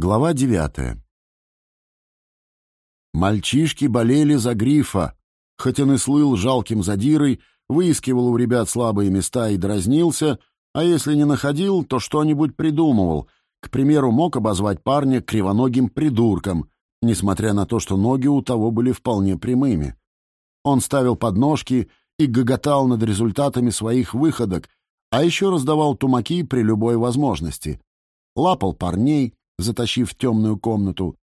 Глава девятая. Мальчишки болели за Грифа, хоть он и слыл жалким задирой, выискивал у ребят слабые места и дразнился, а если не находил, то что-нибудь придумывал. К примеру, мог обозвать парня кривоногим придурком, несмотря на то, что ноги у того были вполне прямыми. Он ставил подножки и гоготал над результатами своих выходок, а еще раздавал тумаки при любой возможности. Лапал парней, затащив в темную комнату.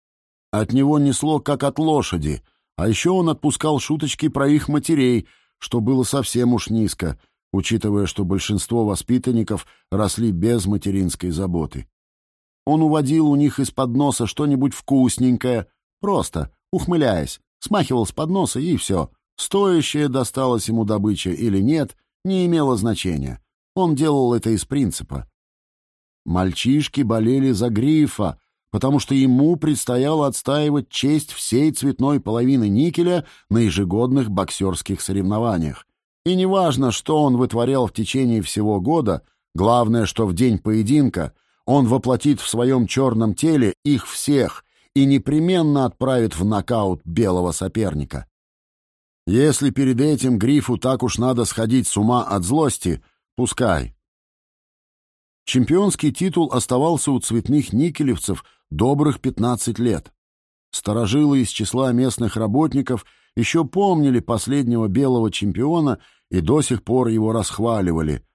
От него несло, как от лошади, а еще он отпускал шуточки про их матерей, что было совсем уж низко, учитывая, что большинство воспитанников росли без материнской заботы. Он уводил у них из-под носа что-нибудь вкусненькое, просто, ухмыляясь, смахивал с подноса и все. Стоящее досталось ему добыча или нет, не имело значения. Он делал это из принципа. Мальчишки болели за Грифа, потому что ему предстояло отстаивать честь всей цветной половины никеля на ежегодных боксерских соревнованиях. И неважно, что он вытворял в течение всего года, главное, что в день поединка он воплотит в своем черном теле их всех и непременно отправит в нокаут белого соперника. Если перед этим Грифу так уж надо сходить с ума от злости, пускай. Чемпионский титул оставался у цветных никелевцев добрых 15 лет. Старожилы из числа местных работников еще помнили последнего белого чемпиона и до сих пор его расхваливали.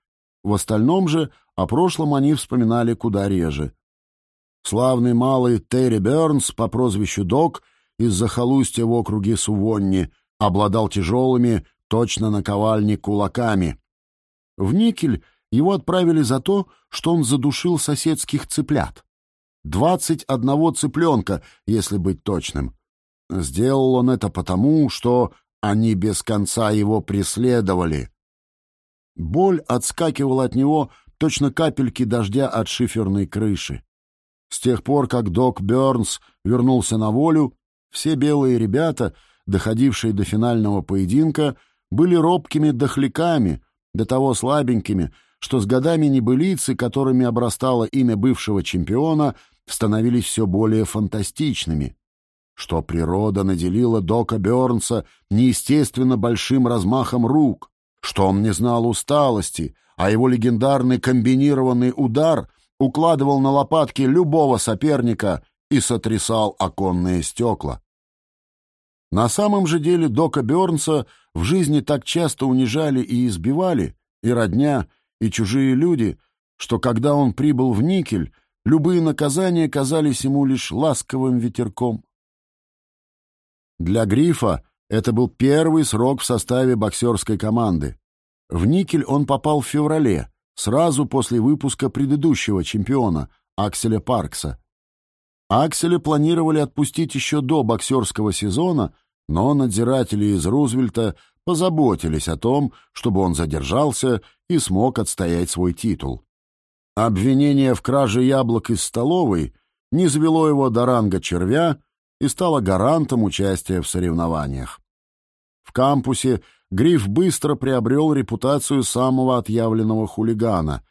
В остальном же о прошлом они вспоминали куда реже. Славный малый Терри Бернс по прозвищу Док из захолустья в округе Сувонни обладал тяжелыми, точно наковальни кулаками. В никель его отправили за то, что он задушил соседских цыплят. Двадцать одного цыпленка, если быть точным. Сделал он это потому, что они без конца его преследовали. Боль отскакивала от него точно капельки дождя от шиферной крыши. С тех пор, как док Бёрнс вернулся на волю, все белые ребята, доходившие до финального поединка, были робкими дохляками, до того слабенькими, что с годами небылицы, которыми обрастало имя бывшего чемпиона, становились все более фантастичными. Что природа наделила Дока Бернса неестественно большим размахом рук, что он не знал усталости, а его легендарный комбинированный удар укладывал на лопатки любого соперника и сотрясал оконные стекла. На самом же деле Дока Бернса в жизни так часто унижали и избивали, и родня, и чужие люди, что когда он прибыл в Никель, любые наказания казались ему лишь ласковым ветерком. Для Грифа это был первый срок в составе боксерской команды. В Никель он попал в феврале, сразу после выпуска предыдущего чемпиона, Акселя Паркса. Акселя планировали отпустить еще до боксерского сезона, но надзиратели из Рузвельта позаботились о том, чтобы он задержался и смог отстоять свой титул. Обвинение в краже яблок из столовой не завело его до ранга червя и стало гарантом участия в соревнованиях. В кампусе Гриф быстро приобрел репутацию самого отъявленного хулигана,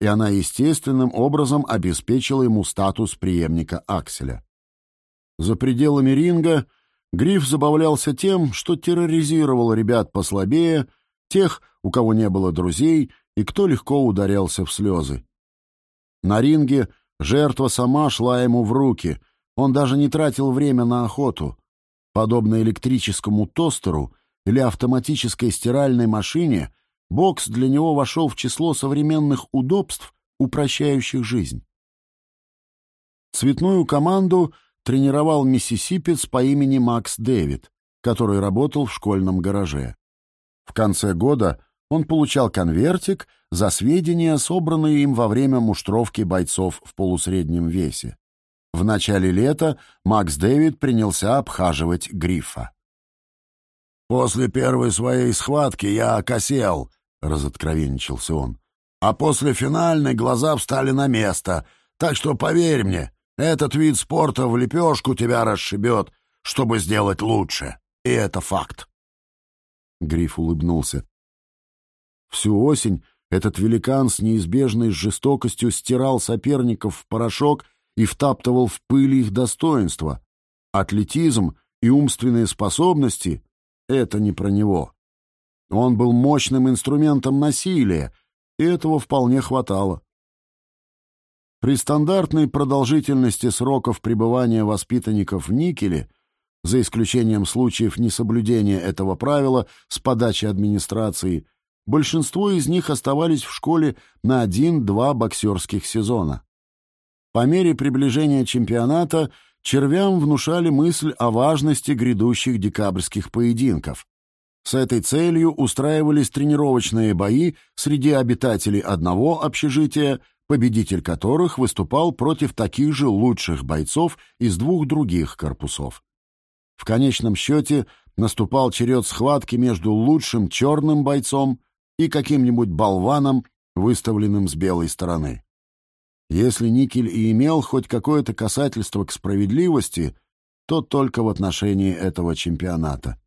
и она естественным образом обеспечила ему статус преемника Акселя. За пределами ринга Гриф забавлялся тем, что терроризировал ребят послабее, тех, у кого не было друзей и кто легко ударялся в слезы. На ринге жертва сама шла ему в руки, он даже не тратил время на охоту. Подобно электрическому тостеру или автоматической стиральной машине, бокс для него вошел в число современных удобств, упрощающих жизнь. Цветную команду — тренировал миссисипец по имени Макс Дэвид, который работал в школьном гараже. В конце года он получал конвертик за сведения, собранные им во время муштровки бойцов в полусреднем весе. В начале лета Макс Дэвид принялся обхаживать Грифа. «После первой своей схватки я окосел», — разоткровенничался он. «А после финальной глаза встали на место, так что поверь мне, этот вид спорта в лепешку тебя расшибет, чтобы сделать лучше. И это факт. Гриф улыбнулся. Всю осень этот великан с неизбежной жестокостью стирал соперников в порошок и втаптывал в пыли их достоинства. Атлетизм и умственные способности — это не про него. Он был мощным инструментом насилия, и этого вполне хватало. При стандартной продолжительности сроков пребывания воспитанников в никеле, за исключением случаев несоблюдения этого правила с подачи администрации, большинство из них оставались в школе на один-два боксерских сезона. По мере приближения чемпионата червям внушали мысль о важности грядущих декабрьских поединков. С этой целью устраивались тренировочные бои среди обитателей одного общежития, победитель которых выступал против таких же лучших бойцов из двух других корпусов. В конечном счете наступал черед схватки между лучшим черным бойцом и каким-нибудь болваном, выставленным с белой стороны. Если Никель и имел хоть какое-то касательство к справедливости, то только в отношении этого чемпионата.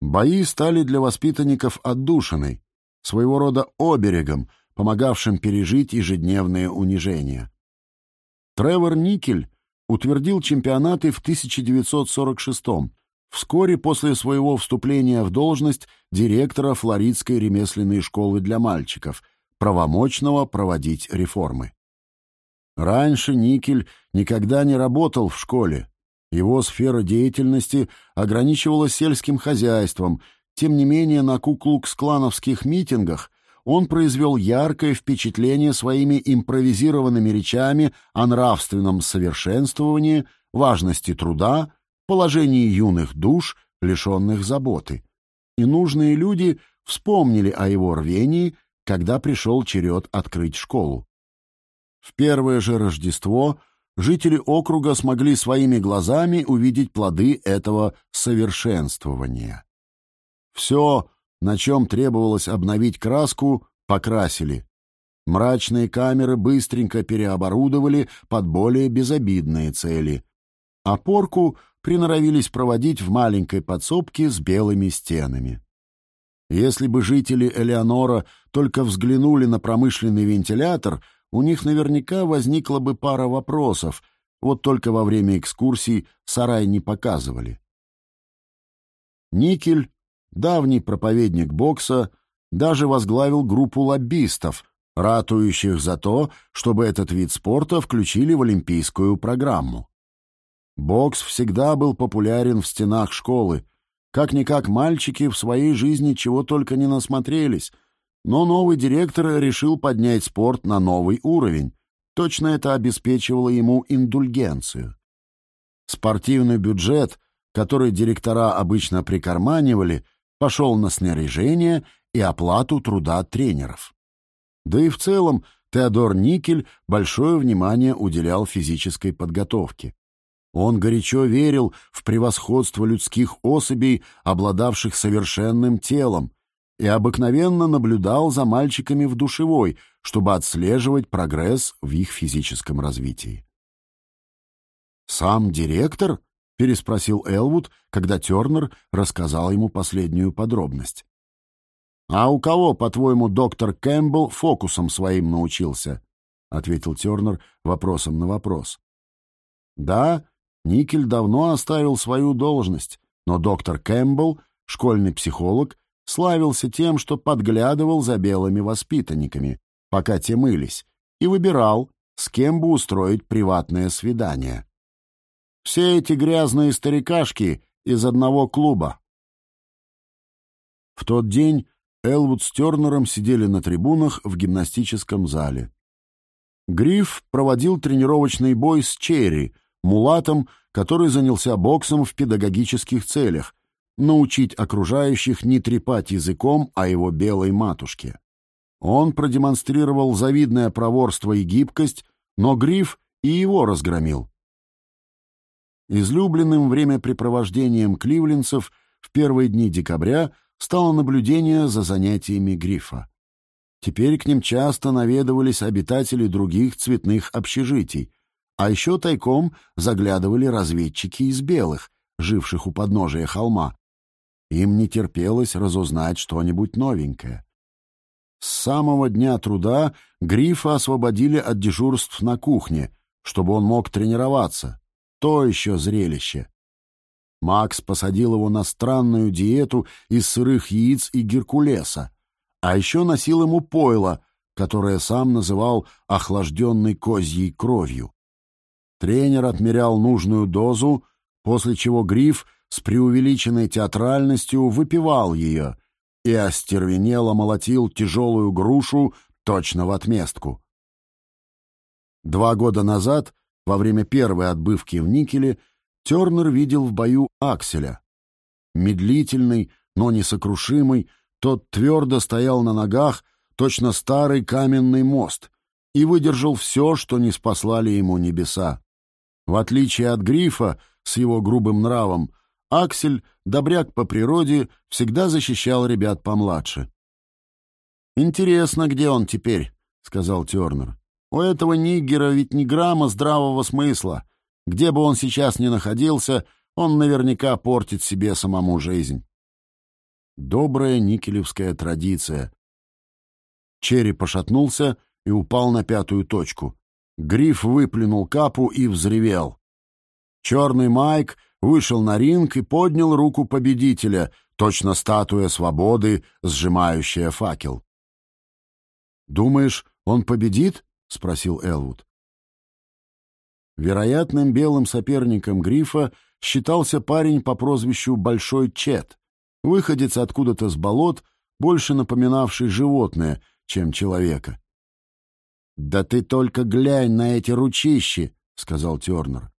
Бои стали для воспитанников отдушиной, своего рода оберегом, помогавшим пережить ежедневные унижения. Тревор Никель утвердил чемпионаты в 1946 вскоре после своего вступления в должность директора Флоридской ремесленной школы для мальчиков, правомочного проводить реформы. Раньше Никель никогда не работал в школе, его сфера деятельности ограничивалась сельским хозяйством, тем не менее на куклукс-клановских митингах он произвел яркое впечатление своими импровизированными речами о нравственном совершенствовании, важности труда, положении юных душ, лишенных заботы. И нужные люди вспомнили о его рвении, когда пришел черед открыть школу. В первое же Рождество – жители округа смогли своими глазами увидеть плоды этого совершенствования. Все, на чем требовалось обновить краску, покрасили. Мрачные камеры быстренько переоборудовали под более безобидные цели. А порку приноровились проводить в маленькой подсобке с белыми стенами. Если бы жители Элеонора только взглянули на промышленный вентилятор — у них наверняка возникла бы пара вопросов, вот только во время экскурсий сарай не показывали. Никель, давний проповедник бокса, даже возглавил группу лоббистов, ратующих за то, чтобы этот вид спорта включили в олимпийскую программу. Бокс всегда был популярен в стенах школы. Как-никак мальчики в своей жизни чего только не насмотрелись — но новый директор решил поднять спорт на новый уровень. Точно это обеспечивало ему индульгенцию. Спортивный бюджет, который директора обычно прикарманивали, пошел на снаряжение и оплату труда тренеров. Да и в целом Теодор Никель большое внимание уделял физической подготовке. Он горячо верил в превосходство людских особей, обладавших совершенным телом, и обыкновенно наблюдал за мальчиками в душевой, чтобы отслеживать прогресс в их физическом развитии. «Сам директор?» — переспросил Элвуд, когда Тернер рассказал ему последнюю подробность. «А у кого, по-твоему, доктор Кэмпбелл фокусом своим научился?» — ответил Тернер вопросом на вопрос. «Да, Никель давно оставил свою должность, но доктор Кэмпбелл, школьный психолог, славился тем, что подглядывал за белыми воспитанниками, пока те мылись, и выбирал, с кем бы устроить приватное свидание. Все эти грязные старикашки из одного клуба. В тот день Элвуд с Тернером сидели на трибунах в гимнастическом зале. Гриф проводил тренировочный бой с Черри, мулатом, который занялся боксом в педагогических целях, научить окружающих не трепать языком о его белой матушке. Он продемонстрировал завидное проворство и гибкость, но Гриф и его разгромил. Излюбленным времяпрепровождением кливлендцев в первые дни декабря стало наблюдение за занятиями Грифа. Теперь к ним часто наведывались обитатели других цветных общежитий, а еще тайком заглядывали разведчики из белых, живших у подножия холма, им не терпелось разузнать что-нибудь новенькое. С самого дня труда Грифа освободили от дежурств на кухне, чтобы он мог тренироваться. То еще зрелище. Макс посадил его на странную диету из сырых яиц и геркулеса, а еще носил ему пойло, которое сам называл охлажденной козьей кровью. Тренер отмерял нужную дозу, после чего Гриф с преувеличенной театральностью выпивал ее и остервенело молотил тяжелую грушу точно в отместку. Два года назад, во время первой отбывки в Никеле, Тернер видел в бою Акселя. Медлительный, но несокрушимый, тот твердо стоял на ногах, точно старый каменный мост, и выдержал все, что не спаслали ему небеса. В отличие от Грифа с его грубым нравом, Аксель, добряк по природе, всегда защищал ребят помладше. «Интересно, где он теперь?» — сказал Тернер. «У этого ниггера ведь ни грамма здравого смысла. Где бы он сейчас ни находился, он наверняка портит себе самому жизнь». Добрая никелевская традиция. Черри пошатнулся и упал на пятую точку. Гриф выплюнул капу и взревел. Черный Майк вышел на ринг и поднял руку победителя, точно статуя свободы, сжимающая факел. «Думаешь, он победит?» — спросил Элвуд. Вероятным белым соперником Грифа считался парень по прозвищу Большой Чет, выходец откуда-то с болот, больше напоминавший животное, чем человека. «Да ты только глянь на эти ручищи!» — сказал Тернер.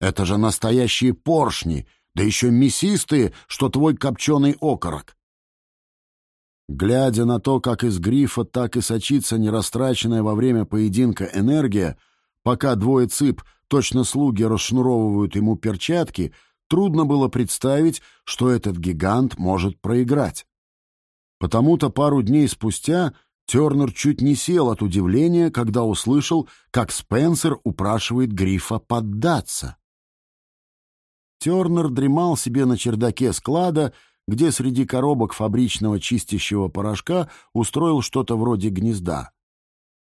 «Это же настоящие поршни, да еще мясистые, что твой копченый окорок!» Глядя на то, как из грифа так и сочится нерастраченная во время поединка энергия, пока двое цып, точно слуги, расшнуровывают ему перчатки, трудно было представить, что этот гигант может проиграть. Потому-то пару дней спустя Тернер чуть не сел от удивления, когда услышал, как Спенсер упрашивает Грифа поддаться. Тернер дремал себе на чердаке склада, где среди коробок фабричного чистящего порошка устроил что-то вроде гнезда.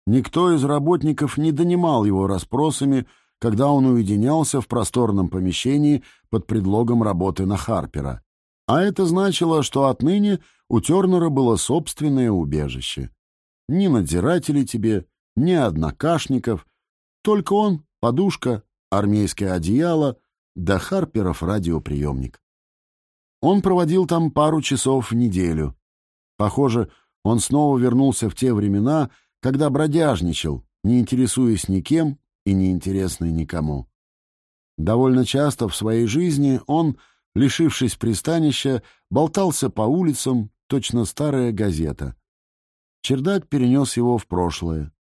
Никто из работников не донимал его расспросами, когда он уединялся в просторном помещении под предлогом работы на Харпера. А это значило, что отныне у Тернера было собственное убежище. Ни надзирателей тебе, ни однокашников. Только он, подушка, армейское одеяло, да Харперов радиоприемник. Он проводил там пару часов в неделю. Похоже, он снова вернулся в те времена, когда бродяжничал, не интересуясь никем и не интересный никому. Довольно часто в своей жизни он, лишившись пристанища, болтался по улицам, точно старая газета. Чердак перенес его в прошлое.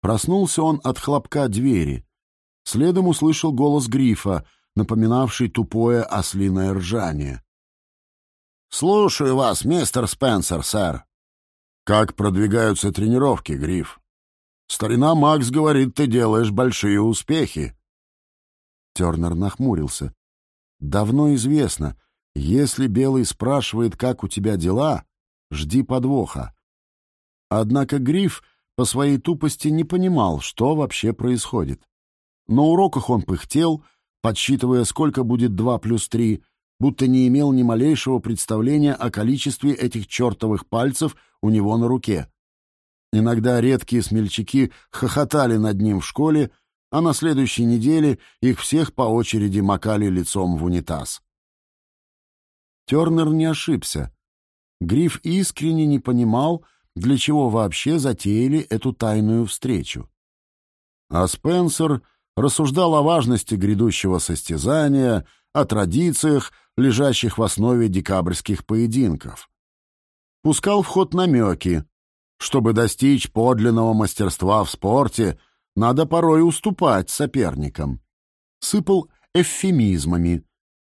Проснулся он от хлопка двери. Следом услышал голос грифа, напоминавший тупое ослиное ржание. «Слушаю вас, мистер Спенсер, сэр». «Как продвигаются тренировки, Гриф?» «Старина Макс говорит, ты делаешь большие успехи». Тернер нахмурился. «Давно известно, если Белый спрашивает, как у тебя дела, жди подвоха. Однако Гриф по своей тупости не понимал, что вообще происходит. На уроках он пыхтел, подсчитывая, сколько будет два плюс три, будто не имел ни малейшего представления о количестве этих чертовых пальцев у него на руке. Иногда редкие смельчаки хохотали над ним в школе, а на следующей неделе их всех по очереди макали лицом в унитаз. Тернер не ошибся. Гриф искренне не понимал, для чего вообще затеяли эту тайную встречу. А Спенсер рассуждал о важности грядущего состязания, о традициях, лежащих в основе декабрьских поединков. Пускал в ход намеки. Чтобы достичь подлинного мастерства в спорте, надо порой уступать соперникам. Сыпал эвфемизмами,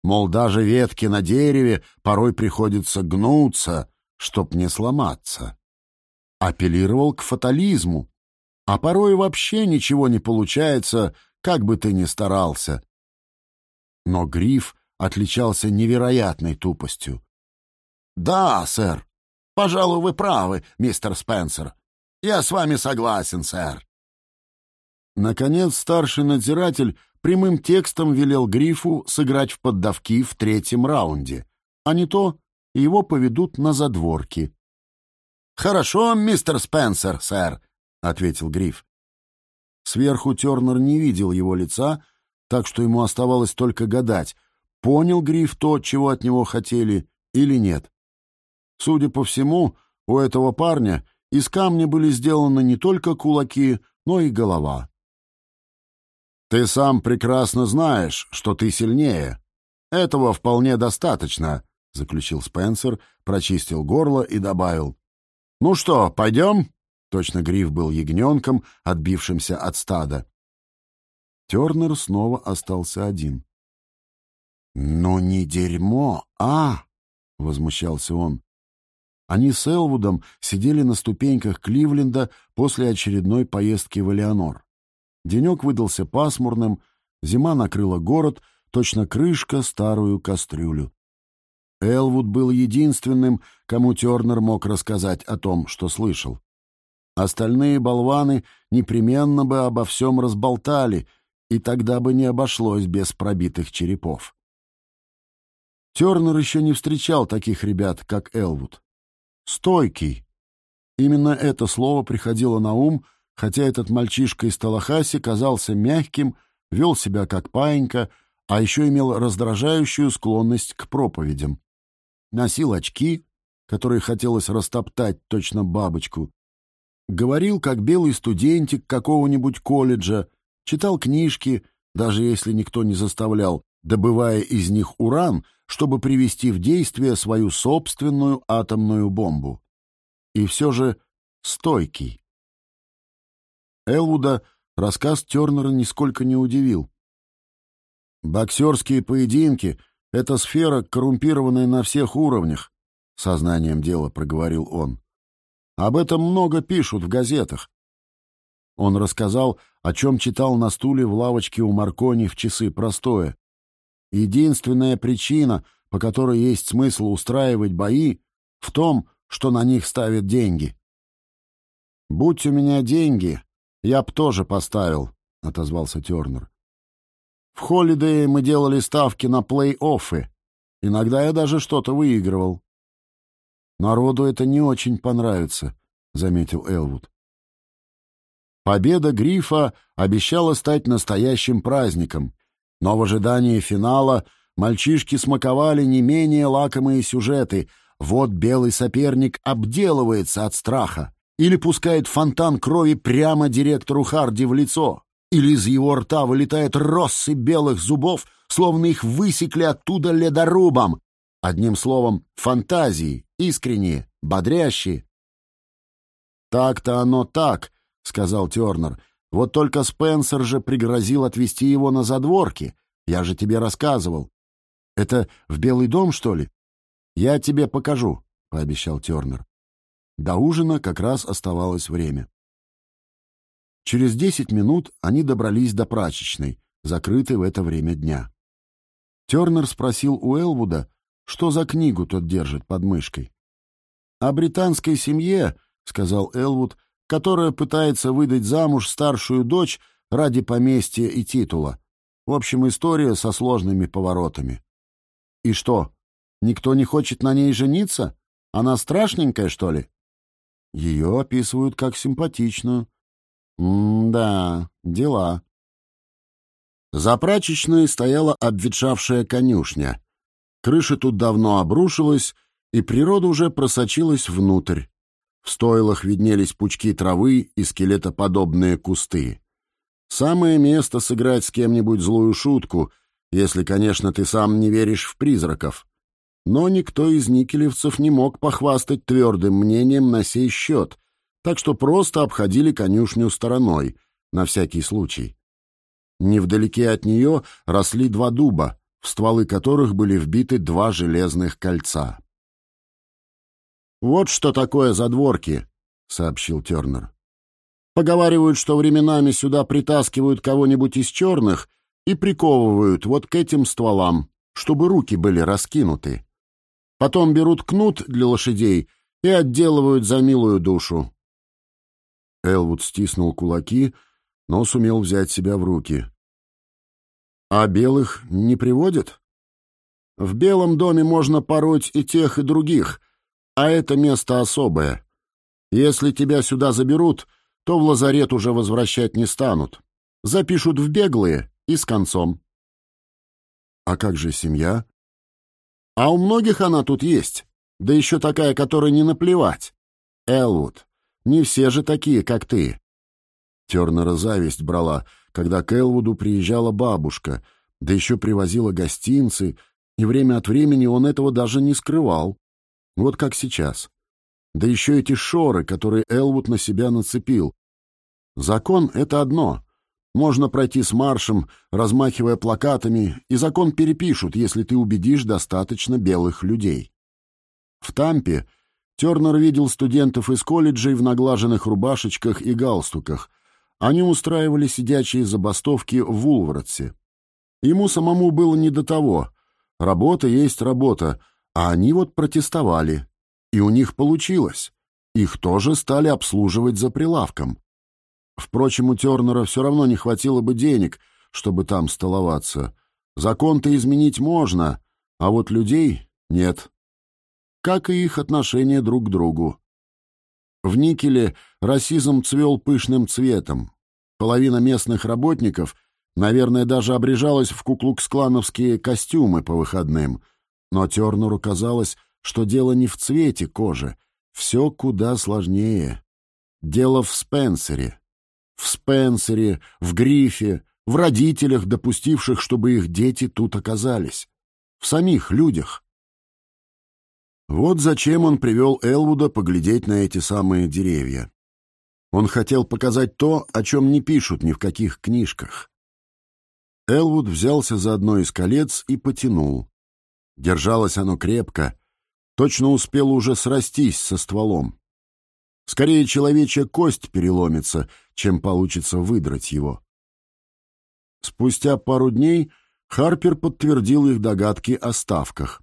Мол, даже ветки на дереве порой приходится гнуться, чтоб не сломаться. Апеллировал к фатализму, а порой вообще ничего не получается, как бы ты ни старался. Но Гриф отличался невероятной тупостью. «Да, сэр. Пожалуй, вы правы, мистер Спенсер. Я с вами согласен, сэр. Наконец старший надзиратель прямым текстом велел Грифу сыграть в поддавки в третьем раунде, а не то его поведут на задворки. «Хорошо, мистер Спенсер, сэр», — ответил Гриф. Сверху Тернер не видел его лица, так что ему оставалось только гадать, понял Гриф то, чего от него хотели, или нет. Судя по всему, у этого парня из камня были сделаны не только кулаки, но и голова. «Ты сам прекрасно знаешь, что ты сильнее. Этого вполне достаточно», — заключил Спенсер, прочистил горло и добавил. «Ну что, пойдем?» Точно Гриф был ягненком, отбившимся от стада. Тернер снова остался один. «Ну не дерьмо, а!» — возмущался он. Они с Элвудом сидели на ступеньках Кливленда после очередной поездки в Элеонор. Денек выдался пасмурным, зима накрыла город, точно крышка старую кастрюлю. Элвуд был единственным, кому Тернер мог рассказать о том, что слышал. Остальные болваны непременно бы обо всем разболтали, и тогда бы не обошлось без пробитых черепов. Тернер еще не встречал таких ребят, как Элвуд. Стойкий. Именно это слово приходило на ум, хотя этот мальчишка из Талахаси казался мягким, вел себя как паинька, а еще имел раздражающую склонность к проповедям. Носил очки, которые хотелось растоптать точно бабочку. Говорил, как белый студентик какого-нибудь колледжа, читал книжки, даже если никто не заставлял, добывая из них уран, чтобы привести в действие свою собственную атомную бомбу. И все же стойкий. Элвуда рассказ Тернера нисколько не удивил. «Боксерские поединки — это сфера, коррумпированная на всех уровнях», — сознанием дела проговорил он. «Об этом много пишут в газетах». Он рассказал, о чем читал на стуле в лавочке у Маркони в часы простое. Единственная причина, по которой есть смысл устраивать бои, в том, что на них ставят деньги. «Будь у меня деньги, я б тоже поставил», — отозвался Тернер. «В Холидее мы делали ставки на плей-оффы. Иногда я даже что-то выигрывал». «Народу это не очень понравится», — заметил Элвуд. Победа Грифа обещала стать настоящим праздником, но в ожидании финала мальчишки смаковали не менее лакомые сюжеты. Вот белый соперник обделывается от страха или пускает фонтан крови прямо директору Харди в лицо, или из его рта вылетает россы белых зубов, словно их высекли оттуда ледорубом. Одним словом, фантазии, искренние, бодрящие. «Так-то оно так», — сказал Тернер, — вот только Спенсер же пригрозил отвезти его на задворки. Я же тебе рассказывал. Это в Белый дом, что ли? Я тебе покажу, — пообещал Тернер. До ужина как раз оставалось время. Через десять минут они добрались до прачечной, закрытой в это время дня. Тернер спросил у Элвуда, что за книгу тот держит под мышкой. «О британской семье», — сказал Элвуд, которая пытается выдать замуж старшую дочь ради поместья и титула. В общем, история со сложными поворотами. И что, никто не хочет на ней жениться? Она страшненькая, что ли? Ее описывают как симпатичную. М-да, дела. За прачечной стояла обветшавшая конюшня. Крыша тут давно обрушилась, и природа уже просочилась внутрь. В стойлах виднелись пучки травы и скелетоподобные кусты. Самое место сыграть с кем-нибудь злую шутку, если, конечно, ты сам не веришь в призраков. Но никто из никелевцев не мог похвастать твердым мнением на сей счет, так что просто обходили конюшню стороной, на всякий случай. Невдалеке от нее росли два дуба, в стволы которых были вбиты два железных кольца. «Вот что такое задворки», — сообщил Тернер. «Поговаривают, что временами сюда притаскивают кого-нибудь из черных и приковывают вот к этим стволам, чтобы руки были раскинуты. Потом берут кнут для лошадей и отделывают за милую душу». Элвуд стиснул кулаки, но сумел взять себя в руки. «А белых не приводят?» «В белом доме можно пороть и тех, и других, а это место особое. Если тебя сюда заберут, то в лазарет уже возвращать не станут. Запишут в беглые и с концом». «А как же семья?» «А у многих она тут есть, да еще такая, которой не наплевать. Элвуд, не все же такие, как ты. Тернера зависть брала, когда к Элвуду приезжала бабушка, да еще привозила гостинцы, и время от времени он этого даже не скрывал. Вот как сейчас. Да еще эти шоры, которые Элвуд на себя нацепил. Закон — это одно. Можно пройти с маршем, размахивая плакатами, и закон перепишут, если ты убедишь достаточно белых людей. В Тампе Тернер видел студентов из колледжей в наглаженных рубашечках и галстуках. Они устраивали сидячие забастовки в Вулвардсе. Ему самому было не до того. Работа есть работа, а они вот протестовали. И у них получилось. Их тоже стали обслуживать за прилавком. Впрочем, у Тернера все равно не хватило бы денег, чтобы там столоваться. Закон-то изменить можно, а вот людей нет как и их отношение друг к другу. В Никеле расизм цвел пышным цветом. Половина местных работников, наверное, даже обрежалась в куклукс-клановские костюмы по выходным. Но Тернеру казалось, что дело не в цвете кожи. Все куда сложнее. Дело в Спенсере. В Спенсере, в Грифе, в родителях, допустивших, чтобы их дети тут оказались. В самих людях. Вот зачем он привел Элвуда поглядеть на эти самые деревья. Он хотел показать то, о чем не пишут ни в каких книжках. Элвуд взялся за одно из колец и потянул. Держалось оно крепко, точно успело уже срастись со стволом. Скорее человечья кость переломится, чем получится выдрать его. Спустя пару дней Харпер подтвердил их догадки о ставках.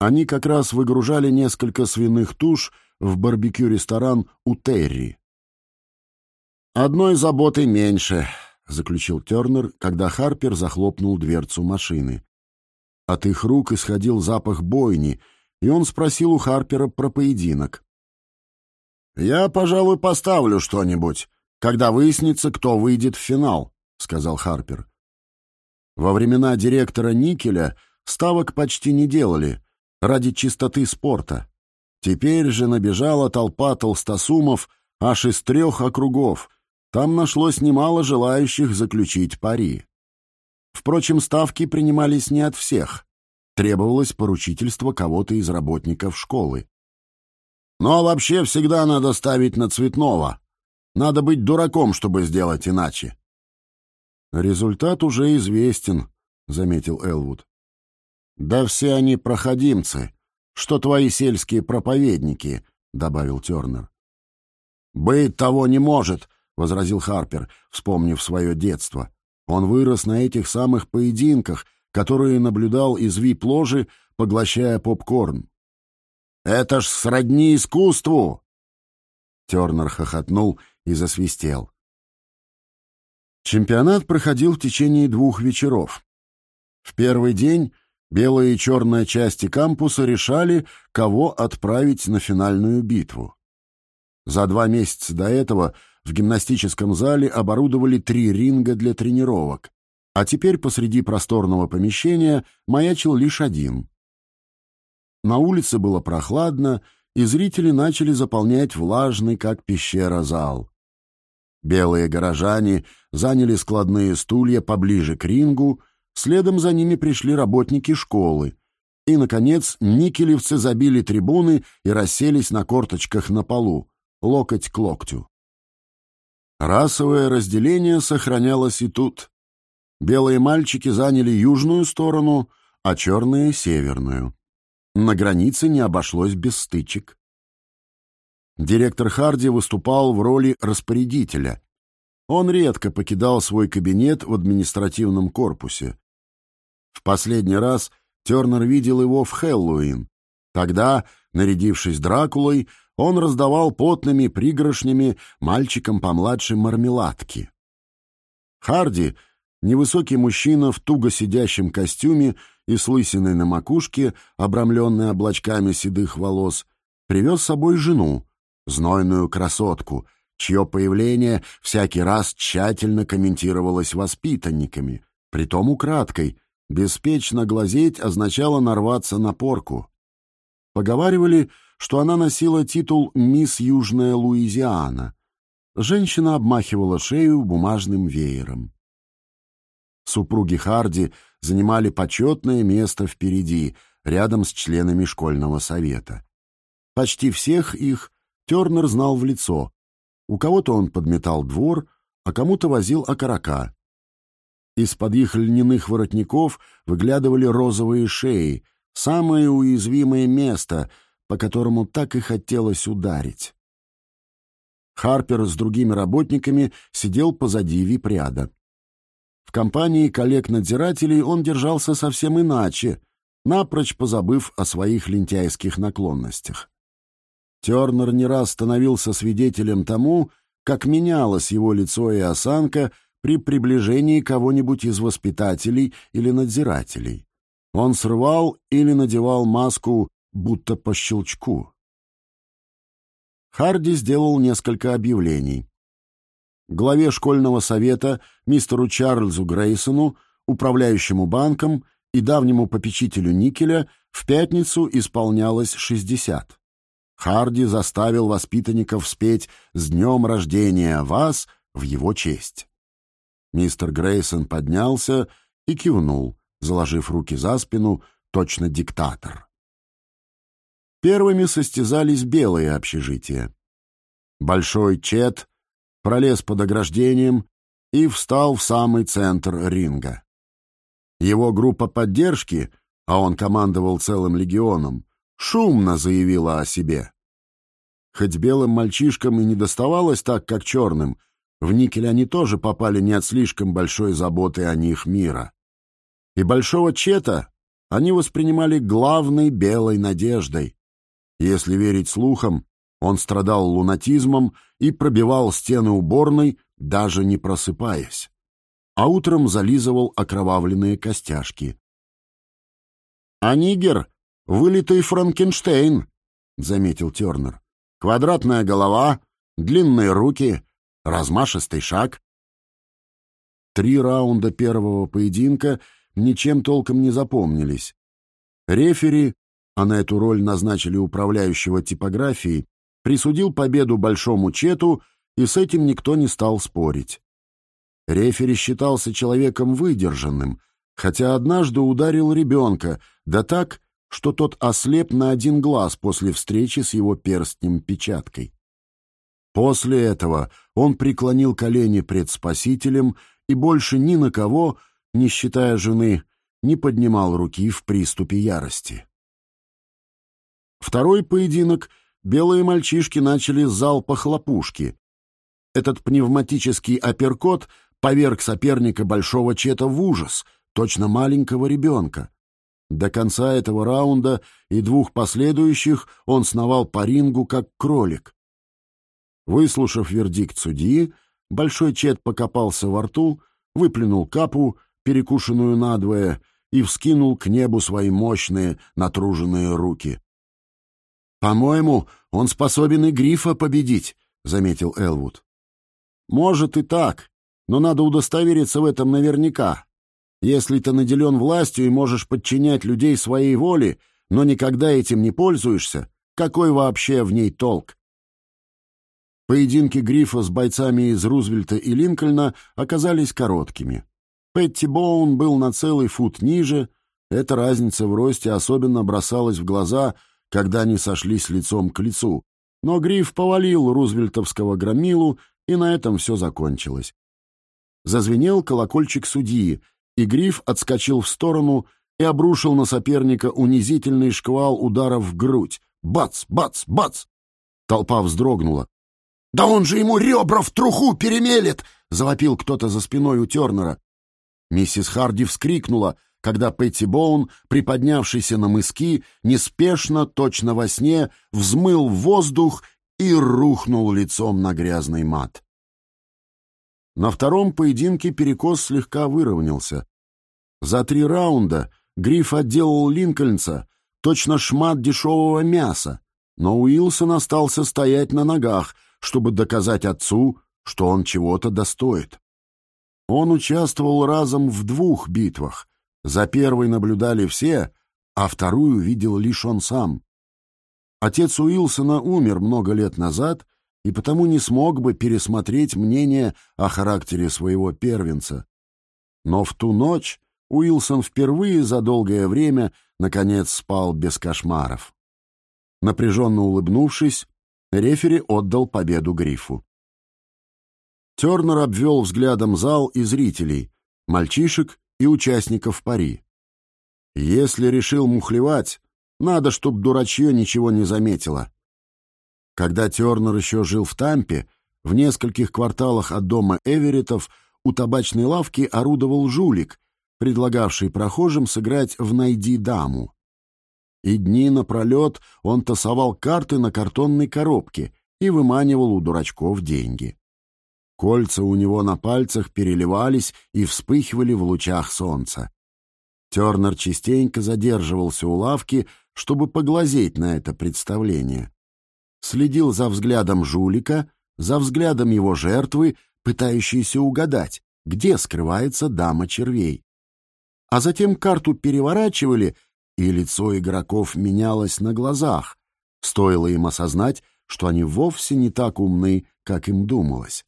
Они как раз выгружали несколько свиных туш в барбекю-ресторан у Терри. «Одной заботы меньше», — заключил Тернер, когда Харпер захлопнул дверцу машины. От их рук исходил запах бойни, и он спросил у Харпера про поединок. «Я, пожалуй, поставлю что-нибудь, когда выяснится, кто выйдет в финал», — сказал Харпер. Во времена директора Никеля ставок почти не делали, ради чистоты спорта. Теперь же набежала толпа толстосумов аж из трех округов. Там нашлось немало желающих заключить пари. Впрочем, ставки принимались не от всех. Требовалось поручительство кого-то из работников школы. Ну, а вообще всегда надо ставить на цветного. Надо быть дураком, чтобы сделать иначе. Результат уже известен, — заметил Элвуд. «Да все они проходимцы, что твои сельские проповедники», — добавил Тернер. «Быть того не может», — возразил Харпер, вспомнив свое детство. Он вырос на этих самых поединках, которые наблюдал из вип-ложи, поглощая попкорн. «Это ж сродни искусству!» Тернер хохотнул и засвистел. Чемпионат проходил в течение двух вечеров. В первый день Белая и черная части кампуса решали, кого отправить на финальную битву. За два месяца до этого в гимнастическом зале оборудовали три ринга для тренировок, а теперь посреди просторного помещения маячил лишь один. На улице было прохладно, и зрители начали заполнять влажный, как пещера, зал. Белые горожане заняли складные стулья поближе к рингу, Следом за ними пришли работники школы. И, наконец, никелевцы забили трибуны и расселись на корточках на полу, локоть к локтю. Расовое разделение сохранялось и тут. Белые мальчики заняли южную сторону, а черные — северную. На границе не обошлось без стычек. Директор Харди выступал в роли распорядителя. Он редко покидал свой кабинет в административном корпусе. В последний раз Тернер видел его в Хэллоуин. Тогда, нарядившись Дракулой, он раздавал потными пригоршнями мальчикам помладше мармеладки. Харди, невысокий мужчина в туго сидящем костюме и с лысиной на макушке, обрамленной облачками седых волос, привез с собой жену, знойную красотку, чье появление всякий раз тщательно комментировалось воспитанниками, притом украдкой, беспечно глазеть означало нарваться на порку. Поговаривали, что она носила титул «Мисс Южная Луизиана». Женщина обмахивала шею бумажным веером. Супруги Харди занимали почетное место впереди, рядом с членами школьного совета. Почти всех их Тернер знал в лицо. У кого-то он подметал двор, а кому-то возил окорока. Из-под их льняных воротников выглядывали розовые шеи, самое уязвимое место, по которому так и хотелось ударить. Харпер с другими работниками сидел позади випряда. В компании коллег-надзирателей он держался совсем иначе, напрочь позабыв о своих лентяйских наклонностях. Тернер не раз становился свидетелем тому, как менялось его лицо и осанка при приближении кого-нибудь из воспитателей или надзирателей. Он срывал или надевал маску, будто по щелчку. Харди сделал несколько объявлений. Главе школьного совета, мистеру Чарльзу Грейсону, управляющему банком и давнему попечителю Никеля в пятницу исполнялось шестьдесят. Харди заставил воспитанников спеть «С днем рождения вас» в его честь. Мистер Грейсон поднялся и кивнул, заложив руки за спину, точно диктатор. Первыми состязались белые общежития. Большой Чет пролез под ограждением и встал в самый центр ринга. Его группа поддержки, а он командовал целым легионом, шумно заявила о себе. Хоть белым мальчишкам и не доставалось так, как черным, в никель они тоже попали не от слишком большой заботы о них мира. И большого чета они воспринимали главной белой надеждой. Если верить слухам, он страдал лунатизмом и пробивал стены уборной, даже не просыпаясь. А утром зализывал окровавленные костяшки. «А нигер — вылитый Франкенштейн», — заметил Тернер. «Квадратная голова, длинные руки, размашистый шаг». Три раунда первого поединка ничем толком не запомнились. Рефери, а на эту роль назначили управляющего типографией, присудил победу Большому Чету, и с этим никто не стал спорить. Рефери считался человеком выдержанным, хотя однажды ударил ребенка, да так, что тот ослеп на один глаз после встречи с его перстнем-печаткой. После этого он преклонил колени пред Спасителем и больше ни на кого, не считая жены, не поднимал руки в приступе ярости. Второй поединок белые мальчишки начали с залпа хлопушки. Этот пневматический апперкот поверг соперника большого чета в ужас, точно маленького ребенка. До конца этого раунда и двух последующих он сновал по рингу, как кролик. Выслушав вердикт судьи, большой чет покопался во рту, выплюнул капу, перекушенную надвое, и вскинул к небу свои мощные, натруженные руки. «По-моему, он способен и Грифа победить», — заметил Элвуд. «Может и так, но надо удостовериться в этом наверняка. Если ты наделен властью и можешь подчинять людей своей воле, но никогда этим не пользуешься, какой вообще в ней толк?» Поединки Грифа с бойцами из Рузвельта и Линкольна оказались короткими. Петти Боун был на целый фут ниже, эта разница в росте особенно бросалась в глаза — когда они сошлись лицом к лицу, но Гриф повалил рузвельтовского громилу, и на этом все закончилось. Зазвенел колокольчик судьи, и Гриф отскочил в сторону и обрушил на соперника унизительный шквал ударов в грудь. Бац, бац, бац! Толпа вздрогнула. «Да он же ему ребра в труху перемелет!» — завопил кто-то за спиной у Тернера. Миссис Харди вскрикнула, когда Петти Боун, приподнявшийся на мыски, неспешно, точно во сне, взмыл в воздух и рухнул лицом на грязный мат. На втором поединке перекос слегка выровнялся. За три раунда Гриф отделал Линкольнса точно шмат дешевого мяса, но Уилсон остался стоять на ногах, чтобы доказать отцу, что он чего-то достоит. Он участвовал разом в двух битвах. За первой наблюдали все, а вторую видел лишь он сам. Отец Уилсона умер много лет назад и потому не смог бы пересмотреть мнение о характере своего первенца. Но в ту ночь Уилсон впервые за долгое время наконец спал без кошмаров. Напряженно улыбнувшись, рефери отдал победу Грифу. Тернер обвел взглядом зал и зрителей, мальчишек и участников пари. Если решил мухлевать, надо, чтоб дурачье ничего не заметило. Когда Тернер еще жил в Тампе, в нескольких кварталах от дома Эверетов у табачной лавки орудовал жулик, предлагавший прохожим сыграть в «Найди даму». И дни напролет он тасовал карты на картонной коробке и выманивал у дурачков деньги. Кольца у него на пальцах переливались и вспыхивали в лучах солнца. Тернер частенько задерживался у лавки, чтобы поглазеть на это представление. Следил за взглядом жулика, за взглядом его жертвы, пытающейся угадать, где скрывается дама червей. А затем карту переворачивали, и лицо игроков менялось на глазах. Стоило им осознать, что они вовсе не так умны, как им думалось.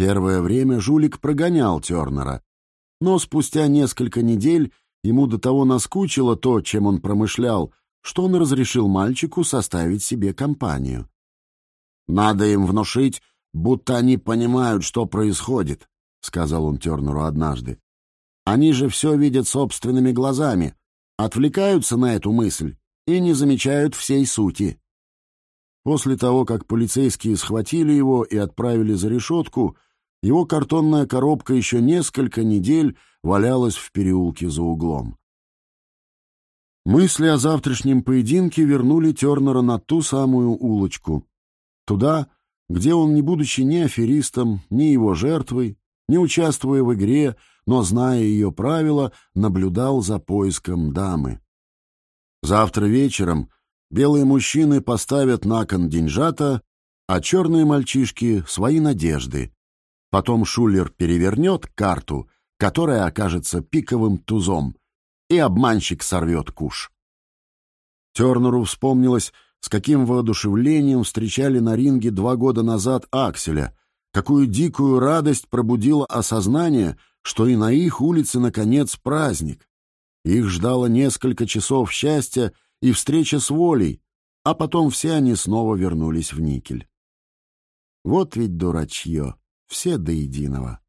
Первое время жулик прогонял Тернера, но спустя несколько недель ему до того наскучило то, чем он промышлял, что он разрешил мальчику составить себе компанию. «Надо им внушить, будто они понимают, что происходит», — сказал он Тернеру однажды. «Они же все видят собственными глазами, отвлекаются на эту мысль и не замечают всей сути». После того, как полицейские схватили его и отправили за решетку, — его картонная коробка еще несколько недель валялась в переулке за углом. Мысли о завтрашнем поединке вернули Тернера на ту самую улочку. Туда, где он, не будучи ни аферистом, ни его жертвой, не участвуя в игре, но, зная ее правила, наблюдал за поиском дамы. Завтра вечером белые мужчины поставят на кон деньжата, а черные мальчишки — свои надежды, Потом Шулер перевернет карту, которая окажется пиковым тузом, и обманщик сорвет куш. Тернеру вспомнилось, с каким воодушевлением встречали на ринге два года назад Акселя, какую дикую радость пробудило осознание, что и на их улице, наконец, праздник. Их ждало несколько часов счастья и встреча с волей, а потом все они снова вернулись в никель. Вот ведь дурачье все до единого.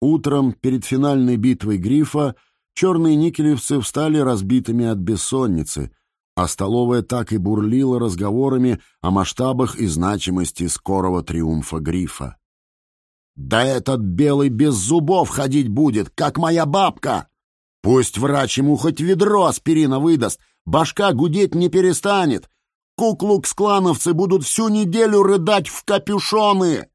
Утром, перед финальной битвой Грифа, черные никелевцы встали разбитыми от бессонницы, а столовая так и бурлила разговорами о масштабах и значимости скорого триумфа Грифа. «Да этот белый без зубов ходить будет, как моя бабка! Пусть врач ему хоть ведро аспирина выдаст, башка гудеть не перестанет! Куклукс-клановцы будут всю неделю рыдать в капюшоны!»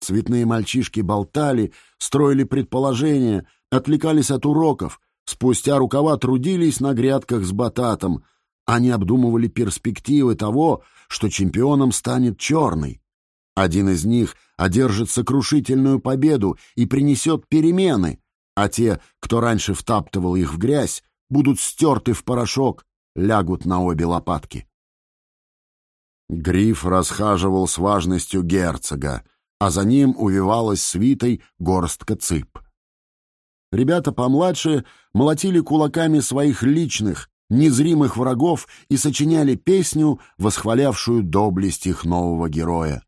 Цветные мальчишки болтали, строили предположения, отвлекались от уроков, спустя рукава трудились на грядках с бататом. Они обдумывали перспективы того, что чемпионом станет черный. Один из них одержит сокрушительную победу и принесет перемены, а те, кто раньше втаптывал их в грязь, будут стерты в порошок, лягут на обе лопатки. Гриф расхаживал с важностью герцога, а за ним увивалась свитой горстка цып. Ребята помладше молотили кулаками своих личных, незримых врагов и сочиняли песню, восхвалявшую доблесть их нового героя.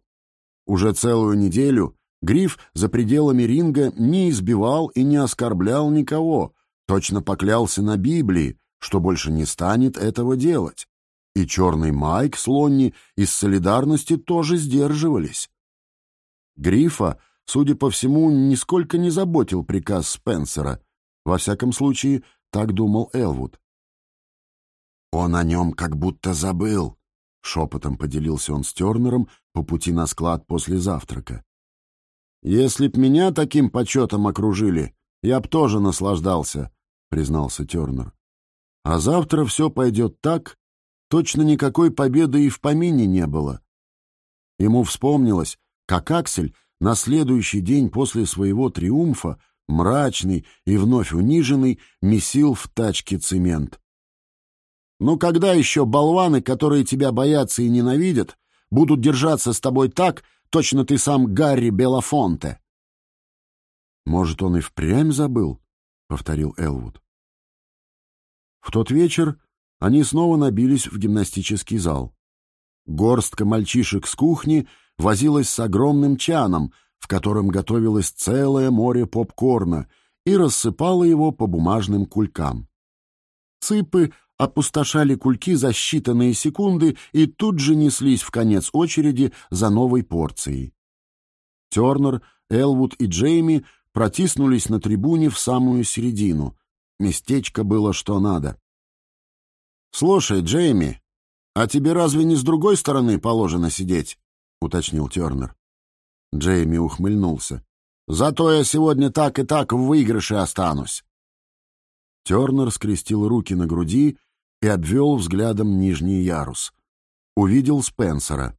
Уже целую неделю Гриф за пределами ринга не избивал и не оскорблял никого, точно поклялся на Библии, что больше не станет этого делать. И черный Майк с Лонни из солидарности тоже сдерживались. Грифа, судя по всему, нисколько не заботил приказ Спенсера. Во всяком случае, так думал Элвуд. «Он о нем как будто забыл», — шепотом поделился он с Тернером по пути на склад после завтрака. «Если б меня таким почетом окружили, я б тоже наслаждался», — признался Тернер. «А завтра все пойдет так, точно никакой победы и в помине не было». Ему вспомнилось, как Аксель на следующий день после своего триумфа, мрачный и вновь униженный, месил в тачке цемент. «Ну когда еще болваны, которые тебя боятся и ненавидят, будут держаться с тобой так, точно ты сам Гарри Белофонте?» «Может, он и впрямь забыл?» — повторил Элвуд. В тот вечер они снова набились в гимнастический зал. Горстка мальчишек с кухни возилась с огромным чаном, в котором готовилось целое море попкорна, и рассыпала его по бумажным кулькам. Цыпы опустошали кульки за считанные секунды и тут же неслись в конец очереди за новой порцией. Тернер, Элвуд и Джейми протиснулись на трибуне в самую середину. Местечко было что надо. «Слушай, Джейми, а тебе разве не с другой стороны положено сидеть?» Уточнил Тернер. Джейми ухмыльнулся. «Зато я сегодня так и так в выигрыше останусь». Тернер скрестил руки на груди и обвел взглядом нижний ярус. Увидел Спенсера.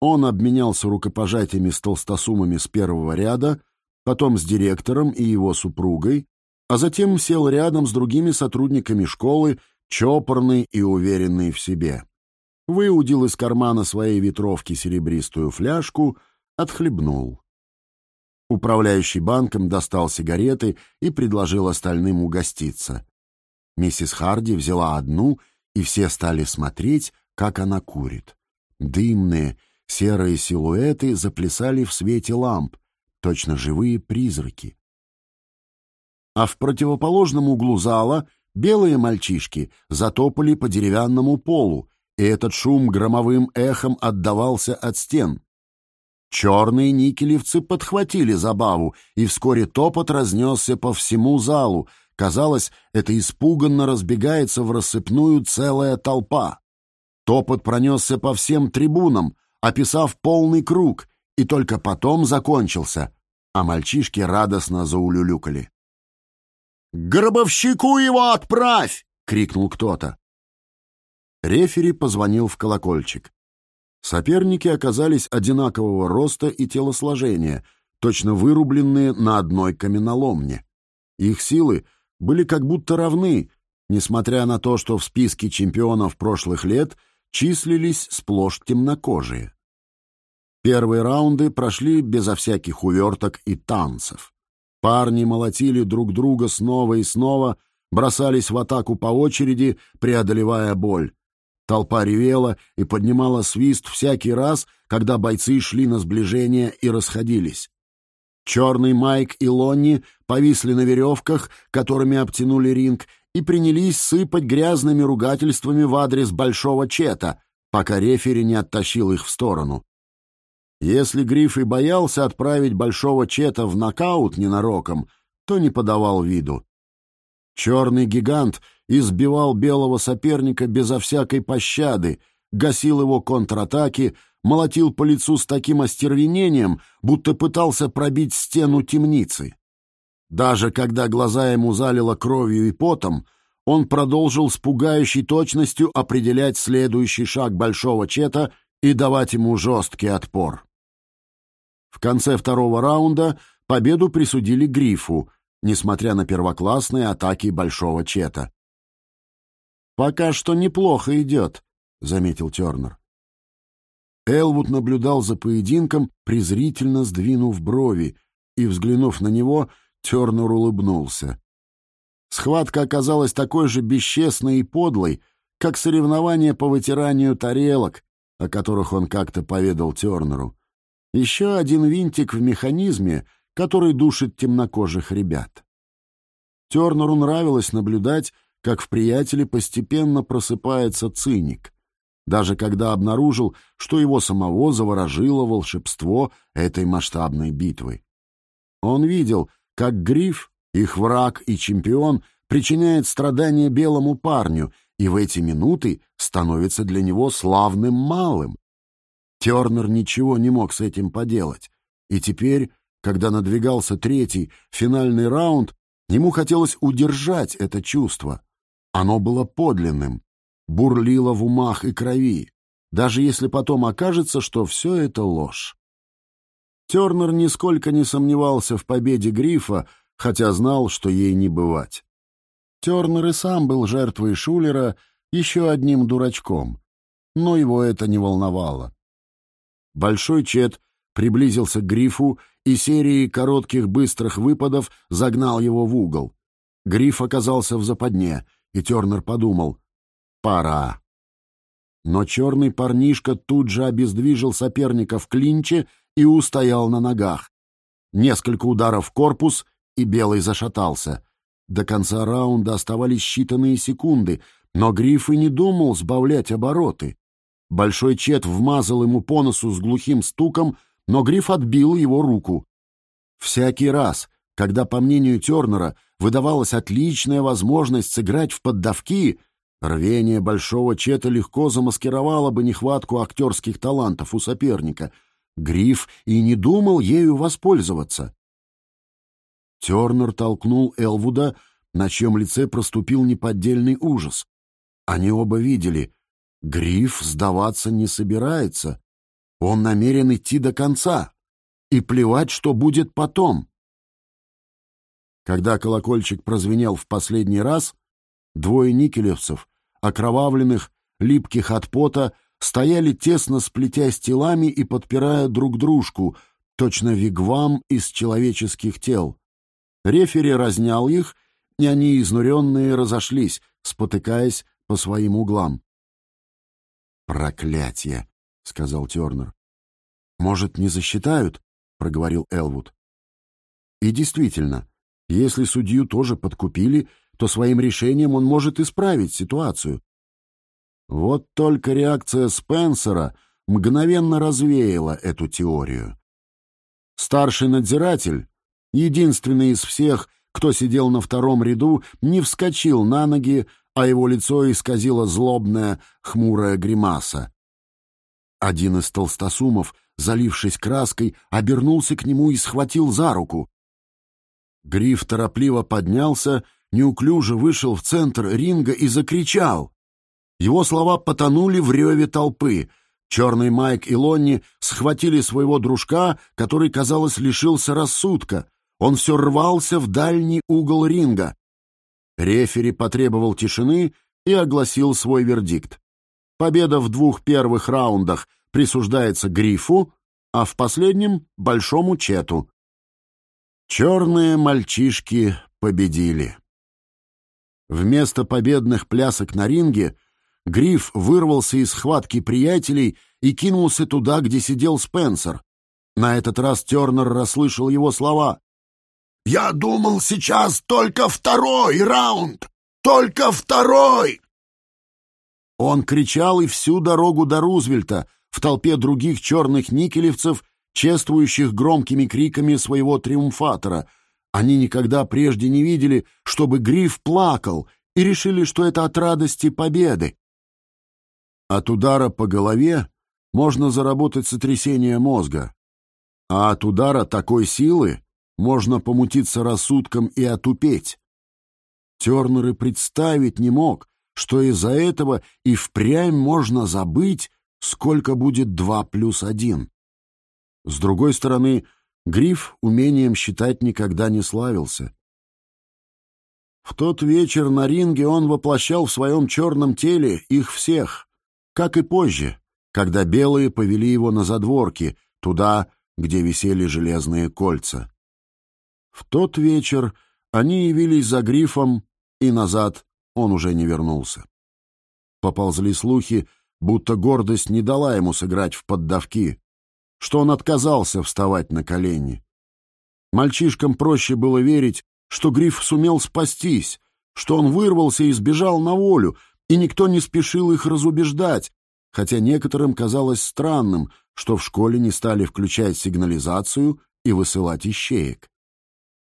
Он обменялся рукопожатиями с толстосумами с первого ряда, потом с директором и его супругой, а затем сел рядом с другими сотрудниками школы, чопорный и уверенный в себе выудил из кармана своей ветровки серебристую фляжку, отхлебнул. Управляющий банком достал сигареты и предложил остальным угоститься. Миссис Харди взяла одну, и все стали смотреть, как она курит. Дымные, серые силуэты заплясали в свете ламп, точно живые призраки. А в противоположном углу зала белые мальчишки затопали по деревянному полу, и этот шум громовым эхом отдавался от стен. Черные никелевцы подхватили забаву, и вскоре топот разнесся по всему залу. Казалось, это испуганно разбегается в рассыпную целая толпа. Топот пронесся по всем трибунам, описав полный круг, и только потом закончился, а мальчишки радостно заулюлюкали. «Гробовщику его отправь!» — крикнул кто-то. Рефери позвонил в колокольчик. Соперники оказались одинакового роста и телосложения, точно вырубленные на одной каменоломне. Их силы были как будто равны, несмотря на то, что в списке чемпионов прошлых лет числились сплошь темнокожие. Первые раунды прошли безо всяких уверток и танцев. Парни молотили друг друга снова и снова, бросались в атаку по очереди, преодолевая боль. Толпа ревела и поднимала свист всякий раз, когда бойцы шли на сближение и расходились. Черный Майк и Лонни повисли на веревках, которыми обтянули ринг, и принялись сыпать грязными ругательствами в адрес Большого Чета, пока рефери не оттащил их в сторону. Если Гриф и боялся отправить Большого Чета в нокаут ненароком, то не подавал виду. Черный гигант избивал белого соперника безо всякой пощады, гасил его контратаки, молотил по лицу с таким остервенением, будто пытался пробить стену темницы. Даже когда глаза ему залило кровью и потом, он продолжил с пугающей точностью определять следующий шаг большого чета и давать ему жесткий отпор. В конце второго раунда победу присудили Грифу, несмотря на первоклассные атаки Большого Чета. «Пока что неплохо идет», — заметил Тернер. Элвуд наблюдал за поединком, презрительно сдвинув брови, и, взглянув на него, Тернер улыбнулся. Схватка оказалась такой же бесчестной и подлой, как соревнование по вытиранию тарелок, о которых он как-то поведал Тернеру. Еще один винтик в механизме, который душит темнокожих ребят. Тернеру нравилось наблюдать, как в приятеле постепенно просыпается циник, даже когда обнаружил, что его самого заворожило волшебство этой масштабной битвы. Он видел, как Гриф, их враг и чемпион, причиняет страдания белому парню и в эти минуты становится для него славным малым. Тернер ничего не мог с этим поделать, и теперь когда надвигался третий, финальный раунд, ему хотелось удержать это чувство. Оно было подлинным, бурлило в умах и крови, даже если потом окажется, что все это ложь. Тернер нисколько не сомневался в победе Грифа, хотя знал, что ей не бывать. Тернер и сам был жертвой Шулера еще одним дурачком, но его это не волновало. Большой Чет приблизился к Грифу и серией коротких быстрых выпадов загнал его в угол. Гриф оказался в западне, и Тернер подумал «Пора». Но черный парнишка тут же обездвижил соперника в клинче и устоял на ногах. Несколько ударов в корпус, и Белый зашатался. До конца раунда оставались считанные секунды, но Гриф и не думал сбавлять обороты. Большой Чет вмазал ему по носу с глухим стуком, но Гриф отбил его руку. Всякий раз, когда, по мнению Тернера, выдавалась отличная возможность сыграть в поддавки, рвение Большого Чета легко замаскировало бы нехватку актерских талантов у соперника. Гриф и не думал ею воспользоваться. Тернер толкнул Элвуда, на чьем лице проступил неподдельный ужас. Они оба видели, Гриф сдаваться не собирается. Он намерен идти до конца. И плевать, что будет потом. Когда колокольчик прозвенел в последний раз, двое никелевцев, окровавленных, липких от пота, стояли тесно сплетясь телами и подпирая друг дружку, точно вигвам из человеческих тел. Рефери разнял их, и они, изнуренные, разошлись, спотыкаясь по своим углам. «Проклятие!» — сказал Тернер. «Может, не засчитают?» — проговорил Элвуд. И действительно, если судью тоже подкупили, то своим решением он может исправить ситуацию. Вот только реакция Спенсера мгновенно развеяла эту теорию. Старший надзиратель, единственный из всех, кто сидел на втором ряду, не вскочил на ноги, а его лицо исказило злобная, хмурая гримаса. Один из толстосумов, залившись краской, обернулся к нему и схватил за руку. Гриф торопливо поднялся, неуклюже вышел в центр ринга и закричал. Его слова потонули в реве толпы. Черный Майк и Лонни схватили своего дружка, который, казалось, лишился рассудка. Он все рвался в дальний угол ринга. Рефери потребовал тишины и огласил свой вердикт. Победа в двух первых раундах присуждается Грифу, а в последнем — Большому Чету. Черные мальчишки победили. Вместо победных плясок на ринге Гриф вырвался из схватки приятелей и кинулся туда, где сидел Спенсер. На этот раз Тернер расслышал его слова. Я думал, сейчас только второй раунд! Только второй!» Он кричал и всю дорогу до Рузвельта в толпе других черных никелевцев, чествующих громкими криками своего триумфатора. Они никогда прежде не видели, чтобы Гриф плакал, и решили, что это от радости победы. От удара по голове можно заработать сотрясение мозга, а от удара такой силы можно помутиться рассудком и отупеть. Тернер и представить не мог, что из-за этого и впрямь можно забыть, сколько будет два плюс один. С другой стороны, Гриф умением считать никогда не славился. В тот вечер на ринге он воплощал в своем черном теле их всех, как и позже, когда белые повели его на задворки, туда, где висели железные кольца. В тот вечер они явились за грифом, и назад он уже не вернулся. Поползли слухи, будто гордость не дала ему сыграть в поддавки, что он отказался вставать на колени. Мальчишкам проще было верить, что Гриф сумел спастись, что он вырвался и сбежал на волю, и никто не спешил их разубеждать, хотя некоторым казалось странным, что в школе не стали включать сигнализацию и высылать ищеек.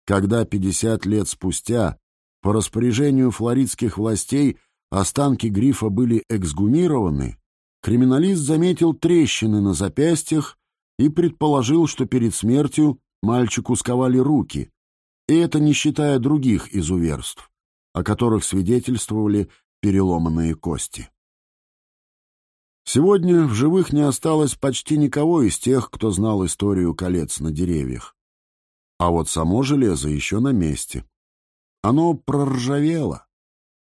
Когда 50 лет спустя, по распоряжению флоридских властей, останки грифа были эксгумированы, криминалист заметил трещины на запястьях и предположил, что перед смертью Мальчику сковали руки, и это не считая других изуверств, о которых свидетельствовали переломанные кости. Сегодня в живых не осталось почти никого из тех, кто знал историю колец на деревьях. А вот само железо еще на месте. Оно проржавело,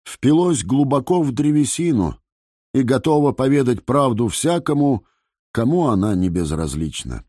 впилось глубоко в древесину и готово поведать правду всякому, кому она не безразлична.